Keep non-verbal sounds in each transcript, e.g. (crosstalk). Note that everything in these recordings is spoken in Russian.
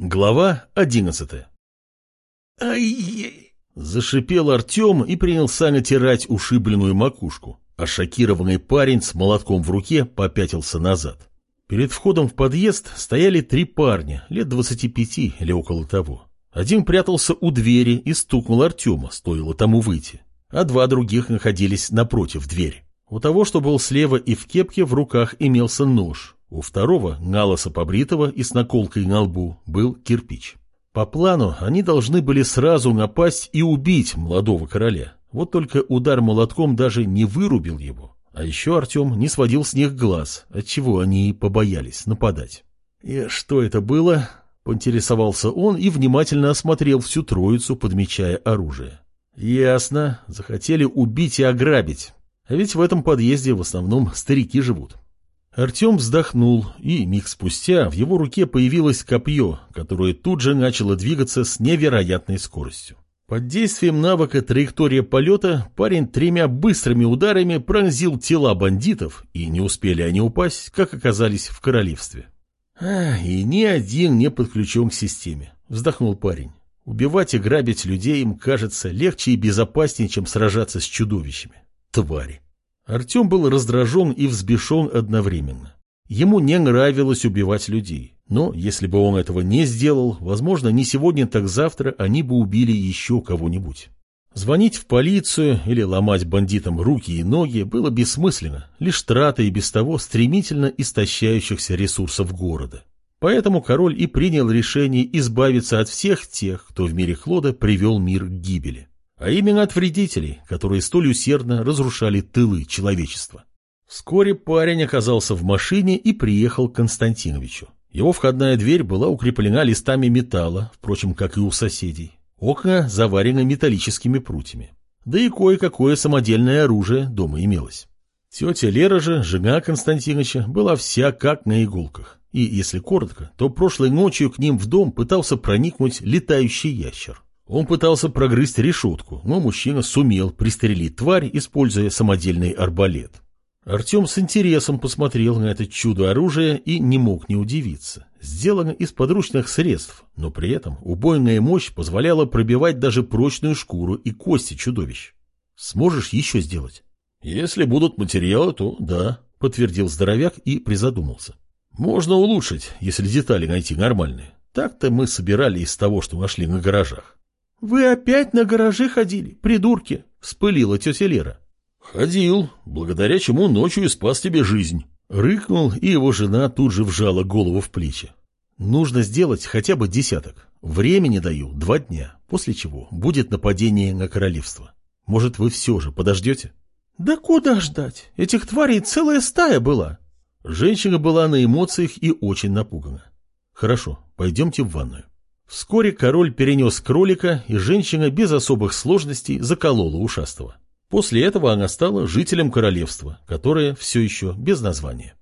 Глава одиннадцатая. «Ай-яй!» Зашипел Артем и принялся натирать ушибленную макушку, а шокированный парень с молотком в руке попятился назад. Перед входом в подъезд стояли три парня, лет двадцати пяти или около того. Один прятался у двери и стукнул Артема, стоило тому выйти, а два других находились напротив двери. У того, что был слева и в кепке, в руках имелся нож, у второго, налоса побритого и с наколкой на лбу, был кирпич. По плану они должны были сразу напасть и убить молодого короля. Вот только удар молотком даже не вырубил его. А еще Артем не сводил с них глаз, отчего они и побоялись нападать. И что это было? Поинтересовался он и внимательно осмотрел всю троицу, подмечая оружие. Ясно, захотели убить и ограбить. А ведь в этом подъезде в основном старики живут. Артем вздохнул, и миг спустя в его руке появилось копье, которое тут же начало двигаться с невероятной скоростью. Под действием навыка траектория полета парень тремя быстрыми ударами пронзил тела бандитов, и не успели они упасть, как оказались в королевстве. А, и ни один не подключен к системе, вздохнул парень. Убивать и грабить людей им кажется легче и безопаснее, чем сражаться с чудовищами. Твари. Артем был раздражен и взбешен одновременно. Ему не нравилось убивать людей, но если бы он этого не сделал, возможно, не сегодня, так завтра они бы убили еще кого-нибудь. Звонить в полицию или ломать бандитам руки и ноги было бессмысленно, лишь трата и без того стремительно истощающихся ресурсов города. Поэтому король и принял решение избавиться от всех тех, кто в мире Хлода привел мир к гибели а именно от вредителей, которые столь усердно разрушали тылы человечества. Вскоре парень оказался в машине и приехал к Константиновичу. Его входная дверь была укреплена листами металла, впрочем, как и у соседей. Окна заварены металлическими прутьями. Да и кое-какое самодельное оружие дома имелось. Тетя Лера же, жена Константиновича, была вся как на иголках. И, если коротко, то прошлой ночью к ним в дом пытался проникнуть летающий ящер. Он пытался прогрызть решетку, но мужчина сумел пристрелить тварь, используя самодельный арбалет. Артем с интересом посмотрел на это чудо оружия и не мог не удивиться. Сделано из подручных средств, но при этом убойная мощь позволяла пробивать даже прочную шкуру и кости чудовищ. Сможешь еще сделать? Если будут материалы, то да, подтвердил здоровяк и призадумался. Можно улучшить, если детали найти нормальные. Так-то мы собирали из того, что нашли на гаражах. «Вы опять на гаражи ходили, придурки!» — вспылила тетя Лера. «Ходил, благодаря чему ночью и спас тебе жизнь». Рыкнул, и его жена тут же вжала голову в плечи. «Нужно сделать хотя бы десяток. Времени даю два дня, после чего будет нападение на королевство. Может, вы все же подождете?» «Да куда ждать? Этих тварей целая стая была!» Женщина была на эмоциях и очень напугана. «Хорошо, пойдемте в ванную». Вскоре король перенес кролика, и женщина без особых сложностей заколола ушастого. После этого она стала жителем королевства, которое все еще без названия.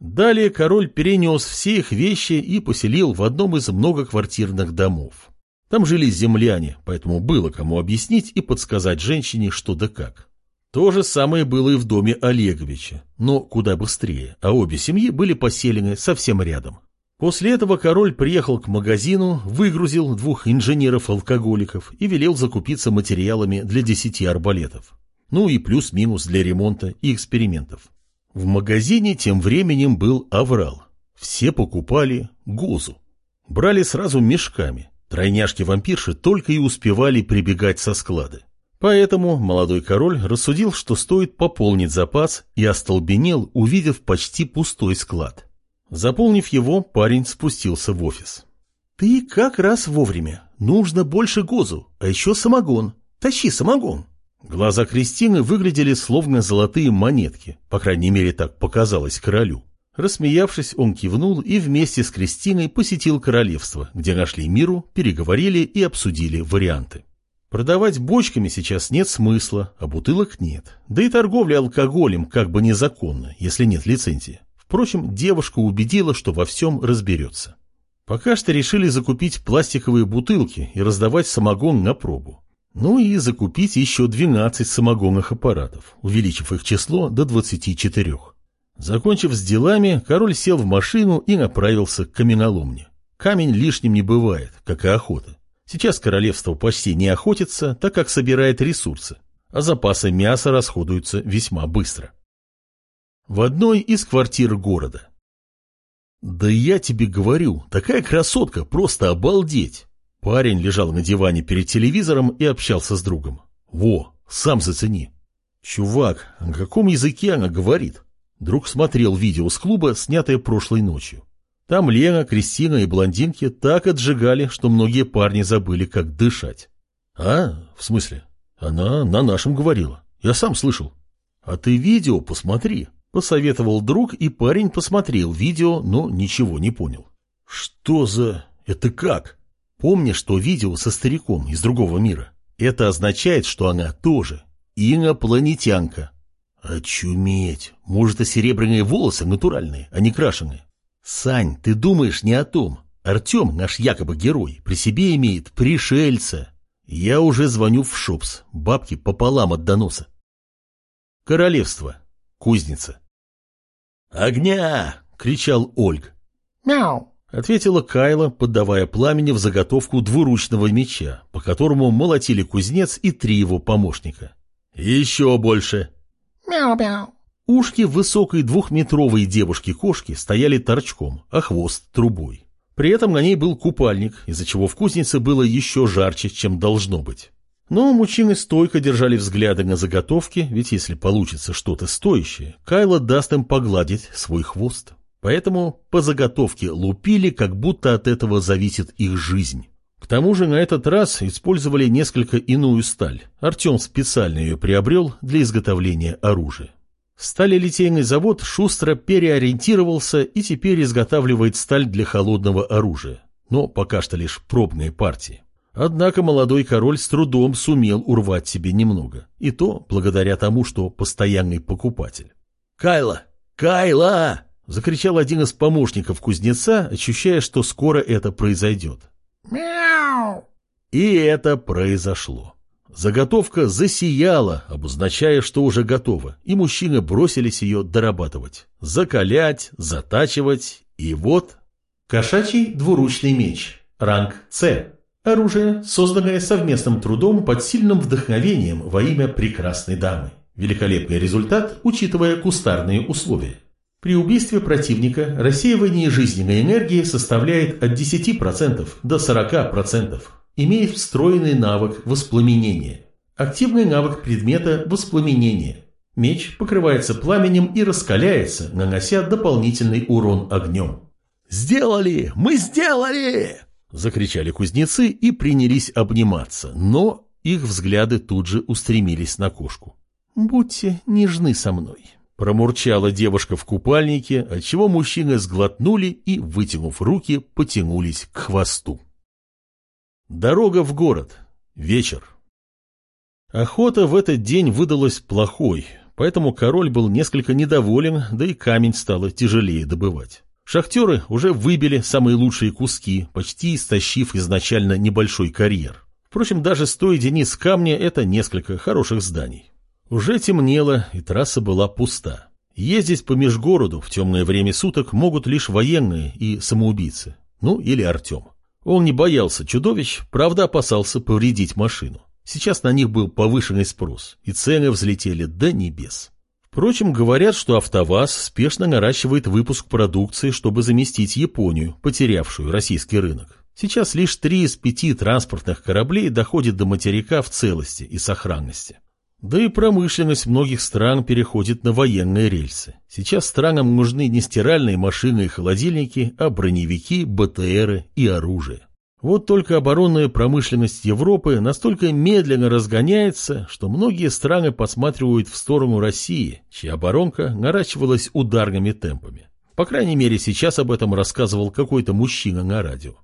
Далее король перенес все их вещи и поселил в одном из многоквартирных домов. Там жили земляне, поэтому было кому объяснить и подсказать женщине, что да как. То же самое было и в доме Олеговича, но куда быстрее, а обе семьи были поселены совсем рядом. После этого король приехал к магазину, выгрузил двух инженеров-алкоголиков и велел закупиться материалами для десяти арбалетов. Ну и плюс-минус для ремонта и экспериментов. В магазине тем временем был аврал. Все покупали гозу. Брали сразу мешками. Тройняшки-вампирши только и успевали прибегать со склада. Поэтому молодой король рассудил, что стоит пополнить запас и остолбенел, увидев почти пустой склад. Заполнив его, парень спустился в офис. «Ты как раз вовремя. Нужно больше гозу, а еще самогон. Тащи самогон». Глаза Кристины выглядели словно золотые монетки, по крайней мере так показалось королю. Рассмеявшись, он кивнул и вместе с Кристиной посетил королевство, где нашли миру, переговорили и обсудили варианты. Продавать бочками сейчас нет смысла, а бутылок нет. Да и торговля алкоголем как бы незаконна, если нет лицензии. Впрочем, девушка убедила, что во всем разберется. Пока что решили закупить пластиковые бутылки и раздавать самогон на пробу. Ну и закупить еще 12 самогонных аппаратов, увеличив их число до 24. Закончив с делами, король сел в машину и направился к каменоломне. Камень лишним не бывает, как и охота. Сейчас королевство почти не охотится, так как собирает ресурсы, а запасы мяса расходуются весьма быстро. В одной из квартир города. «Да я тебе говорю, такая красотка, просто обалдеть!» Парень лежал на диване перед телевизором и общался с другом. «Во, сам зацени!» «Чувак, на каком языке она говорит?» Друг смотрел видео с клуба, снятое прошлой ночью. Там Лена, Кристина и блондинки так отжигали, что многие парни забыли, как дышать. «А? В смысле? Она на нашем говорила. Я сам слышал». «А ты видео посмотри», — посоветовал друг, и парень посмотрел видео, но ничего не понял. «Что за... Это как?» «Помнишь, что видео со стариком из другого мира? Это означает, что она тоже инопланетянка». «Очуметь! Может, и серебряные волосы натуральные, а не крашеные?» «Сань, ты думаешь не о том. Артем, наш якобы герой, при себе имеет пришельца. Я уже звоню в Шопс, бабки пополам от доноса». Королевство. Кузница. «Огня!» — кричал Ольг. «Мяу!» — ответила Кайла, поддавая пламени в заготовку двуручного меча, по которому молотили кузнец и три его помощника. «Еще больше!» «Мяу-мяу!» Ушки высокой двухметровой девушки-кошки стояли торчком, а хвост трубой. При этом на ней был купальник, из-за чего в кузнице было еще жарче, чем должно быть. Но мужчины стойко держали взгляды на заготовки, ведь если получится что-то стоящее, Кайла даст им погладить свой хвост. Поэтому по заготовке лупили, как будто от этого зависит их жизнь. К тому же на этот раз использовали несколько иную сталь. Артем специально ее приобрел для изготовления оружия. Сталелитейный завод шустро переориентировался и теперь изготавливает сталь для холодного оружия, но пока что лишь пробные партии. Однако молодой король с трудом сумел урвать себе немного, и то благодаря тому, что постоянный покупатель. «Кайла! Кайла!» — закричал один из помощников кузнеца, ощущая, что скоро это произойдет. «Мяу!» И это произошло. Заготовка засияла, обозначая, что уже готова, и мужчины бросились ее дорабатывать, закалять, затачивать, и вот... Кошачий двуручный меч. Ранг С. Оружие, созданное совместным трудом под сильным вдохновением во имя прекрасной дамы. Великолепный результат, учитывая кустарные условия. При убийстве противника рассеивание жизненной энергии составляет от 10% до 40% имеет встроенный навык воспламенения. Активный навык предмета воспламенения. Меч покрывается пламенем и раскаляется, нанося дополнительный урон огнем. «Сделали! Мы сделали!» Закричали кузнецы и принялись обниматься, но их взгляды тут же устремились на кошку. «Будьте нежны со мной», — промурчала девушка в купальнике, отчего мужчины сглотнули и, вытянув руки, потянулись к хвосту. Дорога в город. Вечер. Охота в этот день выдалась плохой, поэтому король был несколько недоволен, да и камень стало тяжелее добывать. Шахтеры уже выбили самые лучшие куски, почти истощив изначально небольшой карьер. Впрочем, даже сто единиц камня – это несколько хороших зданий. Уже темнело, и трасса была пуста. Ездить по межгороду в темное время суток могут лишь военные и самоубийцы. Ну, или Артем. Он не боялся чудовищ, правда опасался повредить машину. Сейчас на них был повышенный спрос, и цены взлетели до небес. Впрочем, говорят, что АвтоВАЗ спешно наращивает выпуск продукции, чтобы заместить Японию, потерявшую российский рынок. Сейчас лишь три из пяти транспортных кораблей доходят до материка в целости и сохранности. Да и промышленность многих стран переходит на военные рельсы. Сейчас странам нужны не стиральные машины и холодильники, а броневики, БТРы и оружие. Вот только оборонная промышленность Европы настолько медленно разгоняется, что многие страны посматривают в сторону России, чья оборонка наращивалась ударными темпами. По крайней мере, сейчас об этом рассказывал какой-то мужчина на радио.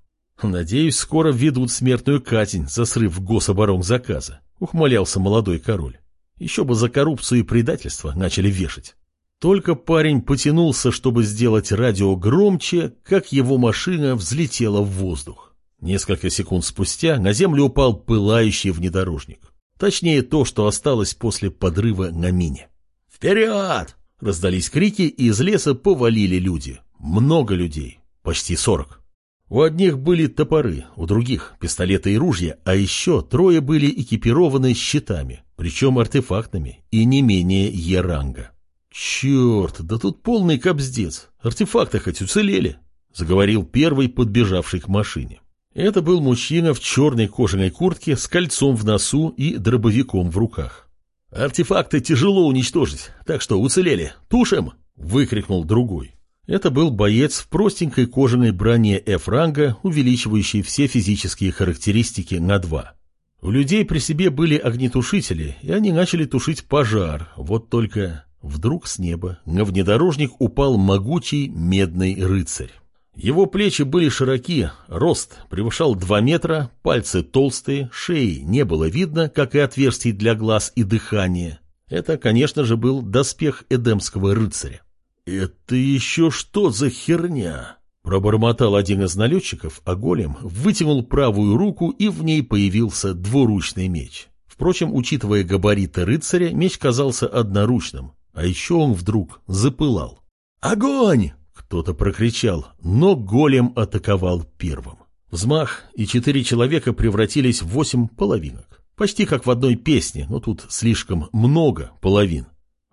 «Надеюсь, скоро введут смертную казнь за срыв гособоронзаказа», — ухмылялся молодой король. Еще бы за коррупцию и предательство начали вешать. Только парень потянулся, чтобы сделать радио громче, как его машина взлетела в воздух. Несколько секунд спустя на землю упал пылающий внедорожник. Точнее, то, что осталось после подрыва на мине. «Вперед!» — раздались крики, и из леса повалили люди. Много людей. Почти сорок. У одних были топоры, у других – пистолеты и ружья, а еще трое были экипированы щитами, причем артефактными и не менее Е-ранга. «Черт, да тут полный кобздец, артефакты хоть уцелели», – заговорил первый, подбежавший к машине. Это был мужчина в черной кожаной куртке с кольцом в носу и дробовиком в руках. «Артефакты тяжело уничтожить, так что уцелели. Тушим!» – выкрикнул другой. Это был боец в простенькой кожаной броне F-ранга, увеличивающей все физические характеристики на 2. У людей при себе были огнетушители, и они начали тушить пожар. Вот только вдруг с неба на внедорожник упал могучий медный рыцарь. Его плечи были широки, рост превышал 2 метра, пальцы толстые, шеи не было видно, как и отверстий для глаз и дыхания. Это, конечно же, был доспех эдемского рыцаря. «Это еще что за херня?» Пробормотал один из налетчиков, а голем вытянул правую руку, и в ней появился двуручный меч. Впрочем, учитывая габариты рыцаря, меч казался одноручным, а еще он вдруг запылал. «Огонь!» Кто-то прокричал, но голем атаковал первым. Взмах, и четыре человека превратились в восемь половинок. Почти как в одной песне, но тут слишком много половин.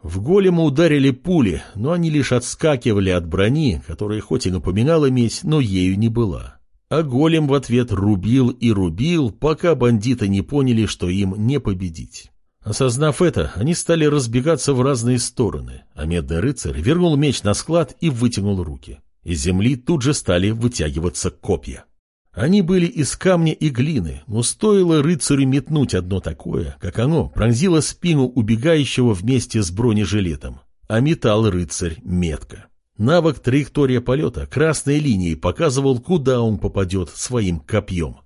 В голема ударили пули, но они лишь отскакивали от брони, которая хоть и напоминала медь, но ею не была. А голем в ответ рубил и рубил, пока бандиты не поняли, что им не победить. Осознав это, они стали разбегаться в разные стороны, а медный рыцарь вернул меч на склад и вытянул руки. Из земли тут же стали вытягиваться копья. Они были из камня и глины, но стоило рыцарю метнуть одно такое, как оно пронзило спину убегающего вместе с бронежилетом, а металл рыцарь метко. Навык траектория полета красной линией показывал, куда он попадет своим копьем.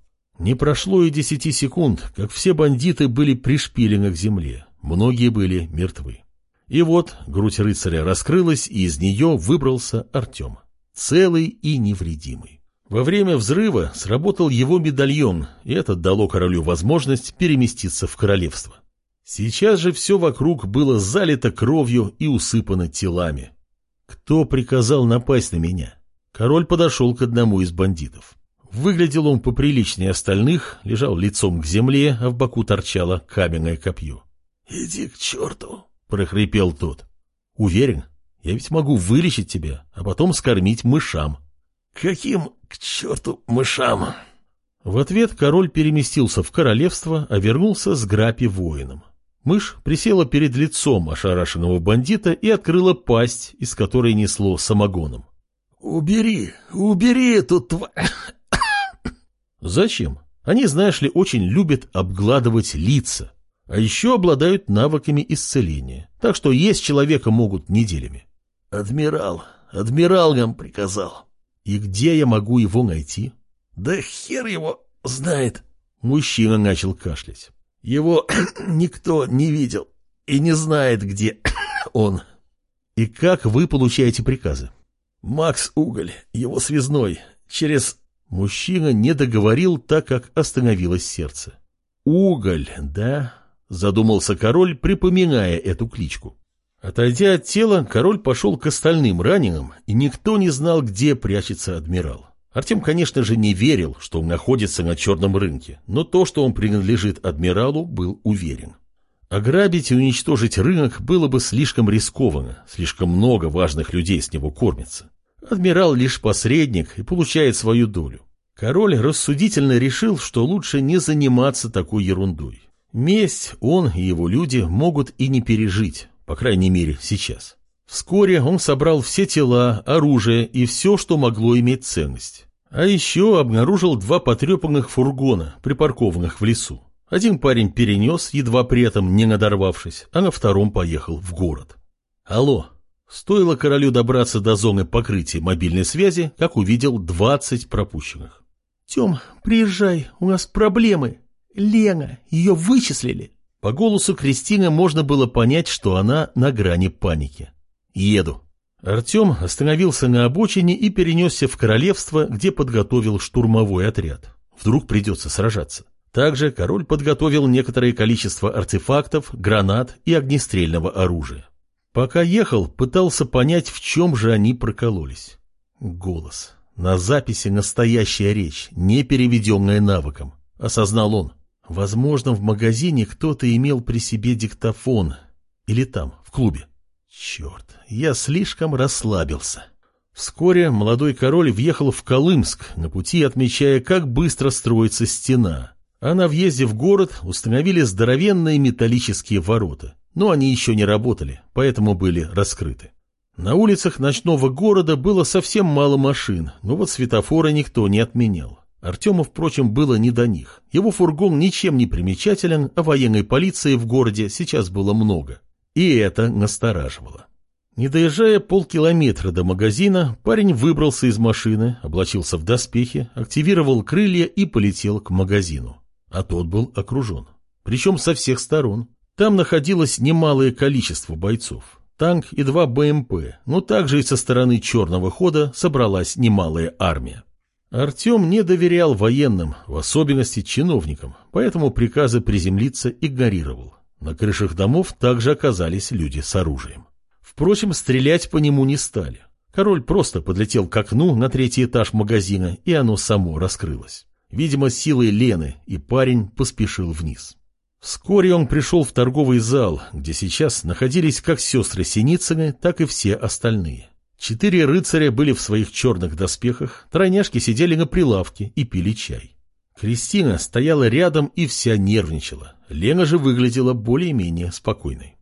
Не прошло и десяти секунд, как все бандиты были пришпилены к земле. Многие были мертвы. И вот грудь рыцаря раскрылась, и из нее выбрался Артем. Целый и невредимый. Во время взрыва сработал его медальон, и это дало королю возможность переместиться в королевство. Сейчас же все вокруг было залито кровью и усыпано телами. Кто приказал напасть на меня? Король подошел к одному из бандитов. Выглядел он поприличнее остальных, лежал лицом к земле, а в боку торчало каменное копье. «Иди к черту!» — прохрипел тот. «Уверен, я ведь могу вылечить тебя, а потом скормить мышам». «Каким к черту мышам?» В ответ король переместился в королевство, а вернулся с грапи воином. Мышь присела перед лицом ошарашенного бандита и открыла пасть, из которой несло самогоном. «Убери, убери эту тварь!» Зачем? Они, знаешь ли, очень любят обгладывать лица, а еще обладают навыками исцеления, так что есть человека могут неделями. Адмирал, адмирал нам приказал. И где я могу его найти? Да хер его знает. Мужчина начал кашлять. Его (coughs) никто не видел и не знает, где (coughs) он. И как вы получаете приказы? Макс Уголь, его связной, через Мужчина не договорил, так как остановилось сердце. «Уголь, да?» — задумался король, припоминая эту кличку. Отойдя от тела, король пошел к остальным раненым, и никто не знал, где прячется адмирал. Артем, конечно же, не верил, что он находится на черном рынке, но то, что он принадлежит адмиралу, был уверен. Ограбить и уничтожить рынок было бы слишком рискованно, слишком много важных людей с него кормится. Адмирал лишь посредник и получает свою долю. Король рассудительно решил, что лучше не заниматься такой ерундой. Месть он и его люди могут и не пережить, по крайней мере сейчас. Вскоре он собрал все тела, оружие и все, что могло иметь ценность. А еще обнаружил два потрепанных фургона, припаркованных в лесу. Один парень перенес, едва при этом не надорвавшись, а на втором поехал в город. «Алло, Стоило королю добраться до зоны покрытия мобильной связи, как увидел 20 пропущенных. «Тем, приезжай, у нас проблемы. Лена, ее вычислили». По голосу Кристины можно было понять, что она на грани паники. «Еду». Артем остановился на обочине и перенесся в королевство, где подготовил штурмовой отряд. Вдруг придется сражаться. Также король подготовил некоторое количество артефактов, гранат и огнестрельного оружия. Пока ехал, пытался понять, в чем же они прокололись. Голос. На записи настоящая речь, не переведенная навыком. Осознал он. Возможно, в магазине кто-то имел при себе диктофон. Или там, в клубе. Черт, я слишком расслабился. Вскоре молодой король въехал в Колымск, на пути отмечая, как быстро строится стена. А на въезде в город установили здоровенные металлические ворота. Но они еще не работали, поэтому были раскрыты. На улицах ночного города было совсем мало машин, но вот светофоры никто не отменял. Артему, впрочем, было не до них. Его фургон ничем не примечателен, а военной полиции в городе сейчас было много. И это настораживало. Не доезжая полкилометра до магазина, парень выбрался из машины, облачился в доспехи, активировал крылья и полетел к магазину. А тот был окружен. Причем со всех сторон. Там находилось немалое количество бойцов. Танк и два БМП, но также и со стороны черного хода собралась немалая армия. Артем не доверял военным, в особенности чиновникам, поэтому приказы приземлиться игнорировал. На крышах домов также оказались люди с оружием. Впрочем, стрелять по нему не стали. Король просто подлетел к окну на третий этаж магазина, и оно само раскрылось. Видимо, силой Лены, и парень поспешил вниз. Вскоре он пришел в торговый зал, где сейчас находились как сестры Синицыны, так и все остальные. Четыре рыцаря были в своих черных доспехах, тройняшки сидели на прилавке и пили чай. Кристина стояла рядом и вся нервничала. Лена же выглядела более-менее спокойной.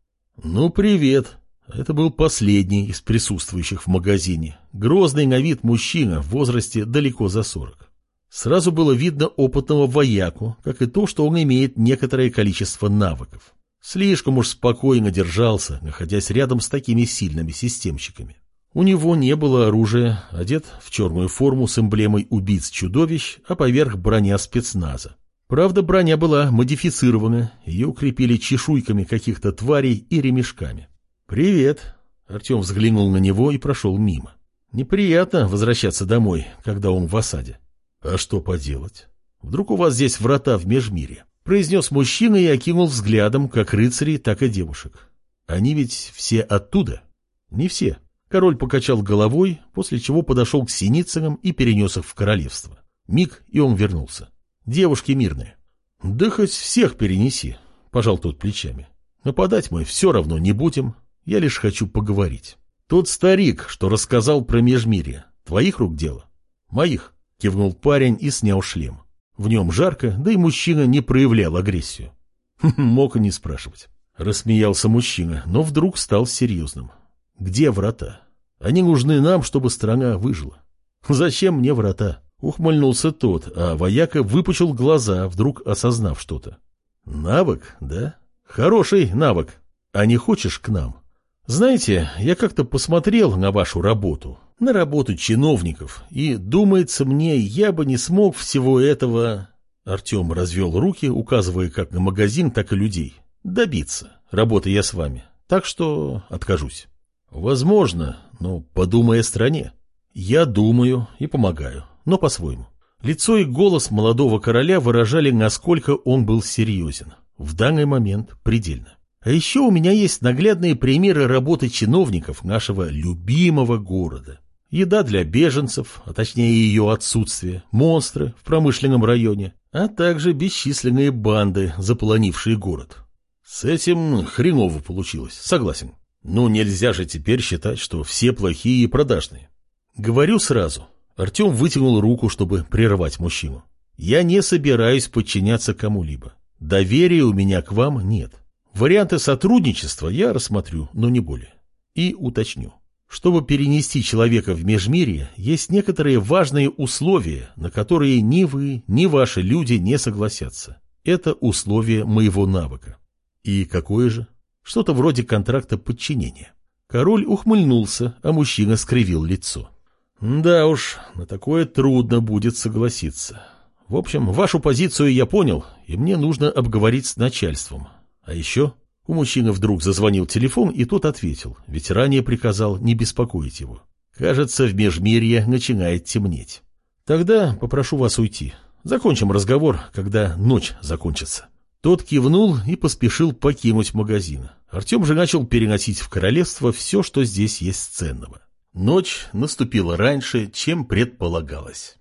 «Ну, привет!» Это был последний из присутствующих в магазине. Грозный на вид мужчина в возрасте далеко за сорок. Сразу было видно опытного вояку, как и то, что он имеет некоторое количество навыков. Слишком уж спокойно держался, находясь рядом с такими сильными системщиками. У него не было оружия, одет в черную форму с эмблемой убийц-чудовищ, а поверх броня спецназа. Правда, броня была модифицирована, ее укрепили чешуйками каких-то тварей и ремешками. «Привет!» Артем взглянул на него и прошел мимо. Неприятно возвращаться домой, когда он в осаде. А что поделать? Вдруг у вас здесь врата в межмире? Произнес мужчина и окинул взглядом как рыцарей, так и девушек. Они ведь все оттуда? Не все. Король покачал головой, после чего подошел к Синицынам и перенес их в королевство. Миг, и он вернулся. Девушки мирные. Да хоть всех перенеси, пожал тот плечами. Нападать мы все равно не будем, я лишь хочу поговорить. Тот старик, что рассказал про межмирье, твоих рук дело? Моих, кивнул парень и снял шлем. В нем жарко, да и мужчина не проявлял агрессию. (laughs) Мог и не спрашивать. Рассмеялся мужчина, но вдруг стал серьезным. Где врата? Они нужны нам, чтобы страна выжила. Зачем мне врата? Ухмыльнулся тот, а вояка выпучил глаза, вдруг осознав что-то. Навык, да? Хороший навык. А не хочешь к нам? Знаете, я как-то посмотрел на вашу работу, на работу чиновников, и, думается мне, я бы не смог всего этого... Артем развел руки, указывая как на магазин, так и людей. Добиться. Работы я с вами. Так что откажусь. Возможно, но подумай о стране. Я думаю и помогаю, но по-своему. Лицо и голос молодого короля выражали, насколько он был серьезен. В данный момент предельно. А еще у меня есть наглядные примеры работы чиновников нашего любимого города. Еда для беженцев, а точнее ее отсутствие, монстры в промышленном районе, а также бесчисленные банды, заполонившие город. С этим хреново получилось, согласен. Ну, нельзя же теперь считать, что все плохие и продажные. Говорю сразу. Артем вытянул руку, чтобы прервать мужчину. Я не собираюсь подчиняться кому-либо. Доверия у меня к вам нет. Варианты сотрудничества я рассмотрю, но не более. И уточню. Чтобы перенести человека в межмирье, есть некоторые важные условия, на которые ни вы, ни ваши люди не согласятся. Это условие моего навыка. И какое же? Что-то вроде контракта подчинения. Король ухмыльнулся, а мужчина скривил лицо. Да уж, на такое трудно будет согласиться. В общем, вашу позицию я понял, и мне нужно обговорить с начальством. А еще у мужчины вдруг зазвонил телефон, и тот ответил, ведь ранее приказал не беспокоить его. Кажется, в межмирье начинает темнеть. Тогда попрошу вас уйти. Закончим разговор, когда ночь закончится. Тот кивнул и поспешил покинуть магазин. Артем же начал переносить в королевство все, что здесь есть ценного. Ночь наступила раньше, чем предполагалось.